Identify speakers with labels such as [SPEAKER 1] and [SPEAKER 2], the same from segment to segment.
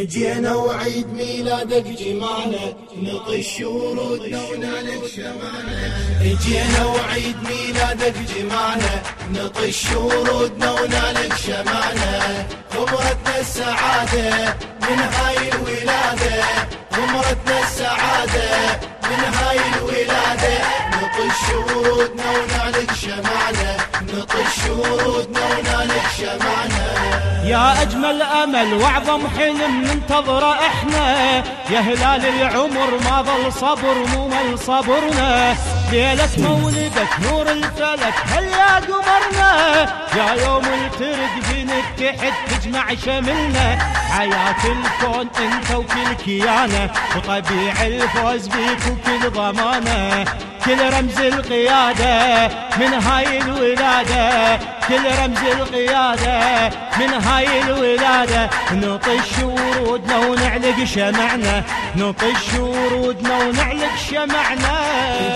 [SPEAKER 1] جينا وعيد ميلادك جمعنا نطش ورودنا ونالك شمعنا جينا وعيد ميلادك جمعنا نطش ورودنا ونالك شمعنا غمرتنا السعادة من هاي الولادة غمرتنا السعادة من هاي الولادة. نطش ورودنا ونالك
[SPEAKER 2] يا أجمل أمل وأعظم حلم ننتظره إحنا. يا هلال العمر ما ظل صبر مو مل صبرنا. ليلة مولدك نور الفلك هل يا قمرنا يا يوم الترد بنتحد تجمع شملنا. حياة الكون انت وكل كيانة وطبيع الفوز بيك وكل ضمانة. كل رمز القيادة من هاي الولادة. كل رمز القيادة من هاي الولادة. نطش ورودنا ونعلق شمعنا. نطش ورودنا ونعلق شمعنا.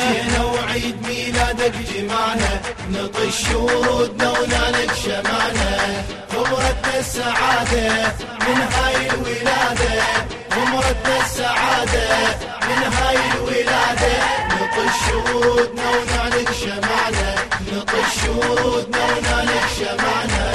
[SPEAKER 1] جينا وعيد ميلادك جمعنا. نطش ورودنا ونعلق شمعنا. غمرتنا السعادة نطش ورودنا ونعلق شمعنا. نطش ورودنا ونعلق شمعنا.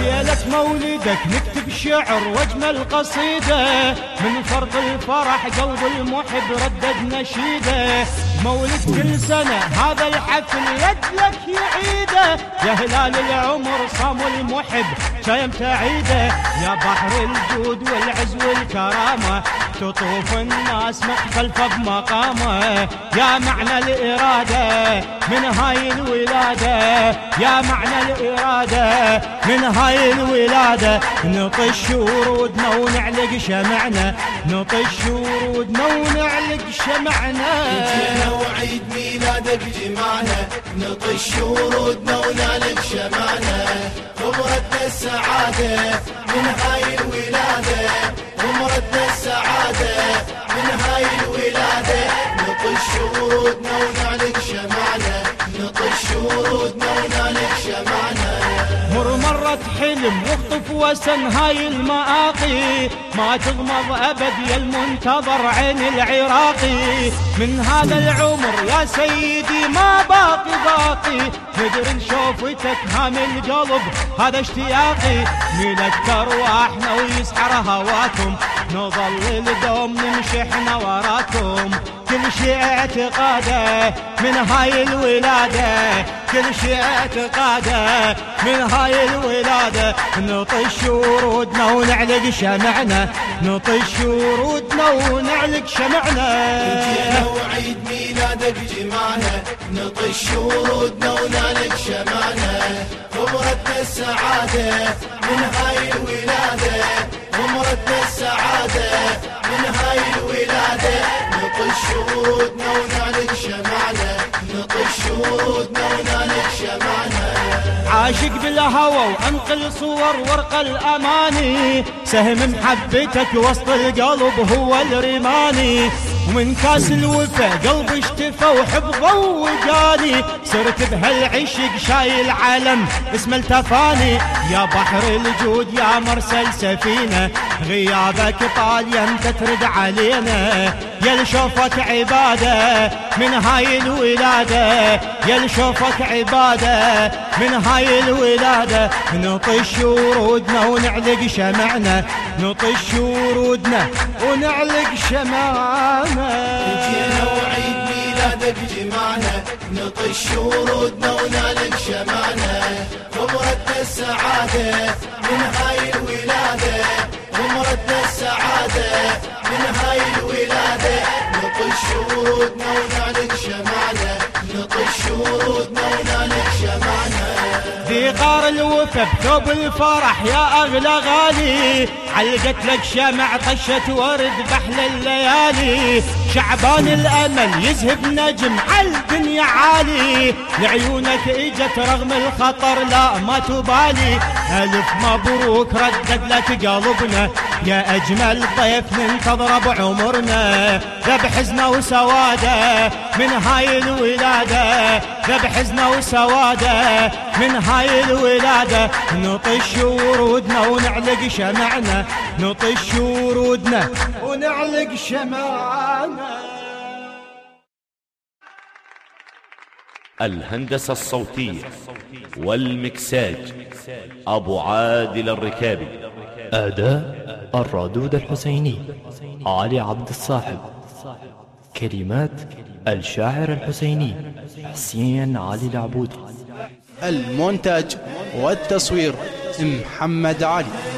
[SPEAKER 2] ليلة مولدك نكتب شعر واجمل قصيدة من فرط الفرح قلب المحب ردد نشيده مولد كل سنة هذا الحفل يدلك يعيده. يا هلال العمر صام المحب شايم تعيده. يا بحر الجود والعز والكرامة تطوف الناس مختلفة بمقامه يا معنى الإرادة من هاي الولادة. يا معنى الإرادة من هاي الولادة. نطش ورودنا ونعلق شمعنا. نطش ورودنا ونعلق شمعنا.
[SPEAKER 1] وعيد ميلادك جمعنا نطش ورودنا ونعلق شمعنا. غمرتنا السعادة من هاي الولادة. غمرتنا السعادة من هاي الولادة نطش ورودنا ونعلق شمعنا نطش ورودنا ونعلق شمعنا
[SPEAKER 2] مرت حلم واخطف وسن هاي المآقي. ما تغمض أبد يا المنتظر عين العراقي. من هذا العمر يا سيدي ما باقي باقي. ندر نشوفتك هامل قلب هذا اشتياقي. ملك أرواحنا ويسحر هواكم نظل الدوم نمشي إحنا وراكم. كل شيء اعتقاده من هاي الولادة. كل شيء اعتقاده من هاي الولادة. نطش ورودنا ونعلق شمعنا. نطش ورودنا ونعلق شمعنا.
[SPEAKER 1] وعيد ميلادك جمعنا. نطش ورودنا ونعلق شمعنا. غمرتنا السعادة من هاي الولادة. غمرتنا السعادة من هاي الولادة. نطش ورودنا ونعلق شمعنا نطش ورودنا ونعلق شمعنا
[SPEAKER 2] عاشق بالهوى وأنقل صور ورق الأماني. سهم محبتك وسط القلب هو الرماني. ومن كاس الوفا قلبي اشتفى وحب وجاني. صرت بهالعشق شايل علم اسمه التفاني. يا بحر الجود يا مرسل سفينة. غيابك طال انت ترد علينا. يا شوفك عبادة من هاي الولادة. يا شوفك عبادة من هاي الولادة. نطش ورودنا ونعلق شمعنا. نطش ورودنا ونعلق شمعنا.
[SPEAKER 1] جينا وعيد ميلادك جمعنا. نطش ورودنا ونعلق شمعنا. غمرتنا السعادة من هاي الولادة. غمرتنا السعادة ورودنا ونعلق شمعنا ونعلق شمعنا
[SPEAKER 2] في غار الوفا بثوب الفرح يا أغلى غالي. علقت لك شمع طشت ورد بحلى الليالي. شعبان الأمل يزهب نجم على الدنيا عالي. لعيونك إجت رغم الخطر لا ما تبالي. ألف مبروك ردد لك قلبنا. يا أجمل ضيف ننتظر بعمرنا ذبح حزنه وسواده من هاي الولادة. ذبح حزنه وسواده من هاي الولادة. نطش ورودنا ونعلق شمعنا. نطش ورودنا ونعلق شمعنا
[SPEAKER 3] الهندسة الصوتية والمكساج أبو عادل الركابي.
[SPEAKER 4] أداء الردود الحسيني علي عبد الصاحب. كلمات الشاعر الحسيني حسين علي العبودي
[SPEAKER 5] المونتاج والتصوير محمد علي.